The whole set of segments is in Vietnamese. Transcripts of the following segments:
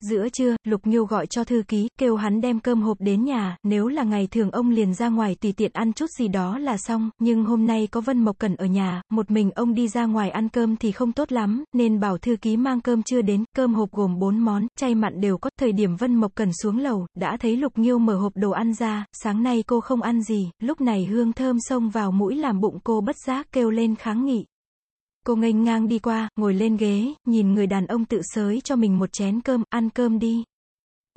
Giữa trưa, Lục Nghiêu gọi cho thư ký, kêu hắn đem cơm hộp đến nhà, nếu là ngày thường ông liền ra ngoài tùy tiện ăn chút gì đó là xong, nhưng hôm nay có Vân Mộc Cần ở nhà, một mình ông đi ra ngoài ăn cơm thì không tốt lắm, nên bảo thư ký mang cơm chưa đến, cơm hộp gồm 4 món, chay mặn đều có, thời điểm Vân Mộc Cần xuống lầu, đã thấy Lục Nghiêu mở hộp đồ ăn ra, sáng nay cô không ăn gì, lúc này hương thơm xông vào mũi làm bụng cô bất giác kêu lên kháng nghị. Cô nghênh ngang đi qua, ngồi lên ghế, nhìn người đàn ông tự sới cho mình một chén cơm, ăn cơm đi.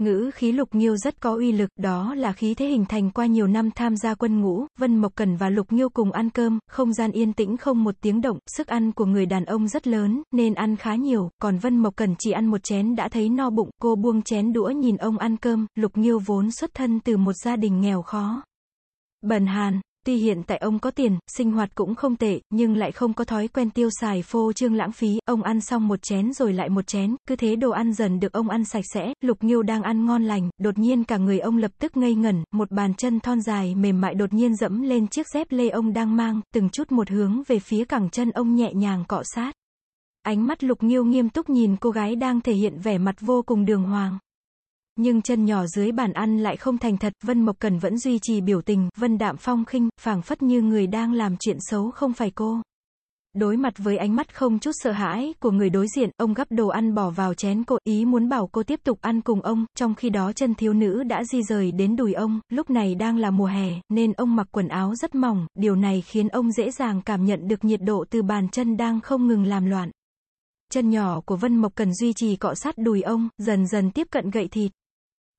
Ngữ khí Lục Nghiêu rất có uy lực, đó là khí thế hình thành qua nhiều năm tham gia quân ngũ, Vân Mộc Cần và Lục Nghiêu cùng ăn cơm, không gian yên tĩnh không một tiếng động, sức ăn của người đàn ông rất lớn, nên ăn khá nhiều, còn Vân Mộc Cần chỉ ăn một chén đã thấy no bụng, cô buông chén đũa nhìn ông ăn cơm, Lục Nghiêu vốn xuất thân từ một gia đình nghèo khó. Bần hàn, Tuy hiện tại ông có tiền, sinh hoạt cũng không tệ, nhưng lại không có thói quen tiêu xài phô trương lãng phí, ông ăn xong một chén rồi lại một chén, cứ thế đồ ăn dần được ông ăn sạch sẽ, Lục Nghiêu đang ăn ngon lành, đột nhiên cả người ông lập tức ngây ngẩn, một bàn chân thon dài mềm mại đột nhiên dẫm lên chiếc dép lê ông đang mang, từng chút một hướng về phía cẳng chân ông nhẹ nhàng cọ sát. Ánh mắt Lục Nghiêu nghiêm túc nhìn cô gái đang thể hiện vẻ mặt vô cùng đường hoàng. Nhưng chân nhỏ dưới bàn ăn lại không thành thật, Vân Mộc Cần vẫn duy trì biểu tình, Vân Đạm Phong khinh, phảng phất như người đang làm chuyện xấu không phải cô. Đối mặt với ánh mắt không chút sợ hãi của người đối diện, ông gắp đồ ăn bỏ vào chén cô, ý muốn bảo cô tiếp tục ăn cùng ông, trong khi đó chân thiếu nữ đã di rời đến đùi ông, lúc này đang là mùa hè, nên ông mặc quần áo rất mỏng, điều này khiến ông dễ dàng cảm nhận được nhiệt độ từ bàn chân đang không ngừng làm loạn. Chân nhỏ của Vân Mộc cần duy trì cọ sát đùi ông, dần dần tiếp cận gậy thịt.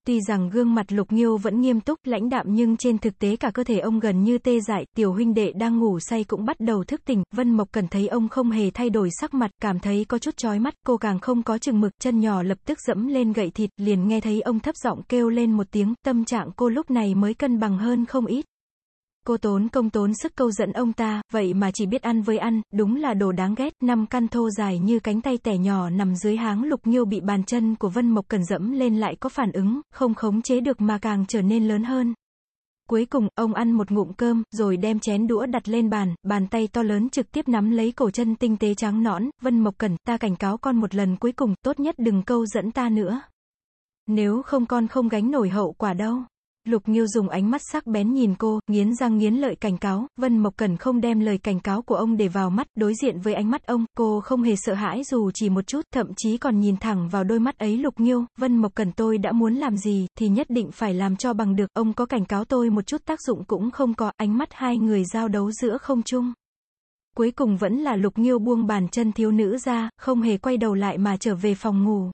Tuy rằng gương mặt Lục Nghiêu vẫn nghiêm túc, lãnh đạm nhưng trên thực tế cả cơ thể ông gần như tê dại, tiểu huynh đệ đang ngủ say cũng bắt đầu thức tỉnh, Vân Mộc cần thấy ông không hề thay đổi sắc mặt, cảm thấy có chút chói mắt, cô càng không có chừng mực, chân nhỏ lập tức dẫm lên gậy thịt, liền nghe thấy ông thấp giọng kêu lên một tiếng, tâm trạng cô lúc này mới cân bằng hơn không ít. Cô tốn công tốn sức câu dẫn ông ta, vậy mà chỉ biết ăn với ăn, đúng là đồ đáng ghét, năm căn thô dài như cánh tay tẻ nhỏ nằm dưới háng lục nhiêu bị bàn chân của Vân Mộc Cần dẫm lên lại có phản ứng, không khống chế được mà càng trở nên lớn hơn. Cuối cùng, ông ăn một ngụm cơm, rồi đem chén đũa đặt lên bàn, bàn tay to lớn trực tiếp nắm lấy cổ chân tinh tế trắng nõn, Vân Mộc Cần, ta cảnh cáo con một lần cuối cùng, tốt nhất đừng câu dẫn ta nữa. Nếu không con không gánh nổi hậu quả đâu. Lục Nghiêu dùng ánh mắt sắc bén nhìn cô, nghiến răng nghiến lợi cảnh cáo, Vân Mộc Cần không đem lời cảnh cáo của ông để vào mắt, đối diện với ánh mắt ông, cô không hề sợ hãi dù chỉ một chút, thậm chí còn nhìn thẳng vào đôi mắt ấy Lục Nghiêu, Vân Mộc Cần tôi đã muốn làm gì, thì nhất định phải làm cho bằng được, ông có cảnh cáo tôi một chút tác dụng cũng không có, ánh mắt hai người giao đấu giữa không chung. Cuối cùng vẫn là Lục Nghiêu buông bàn chân thiếu nữ ra, không hề quay đầu lại mà trở về phòng ngủ.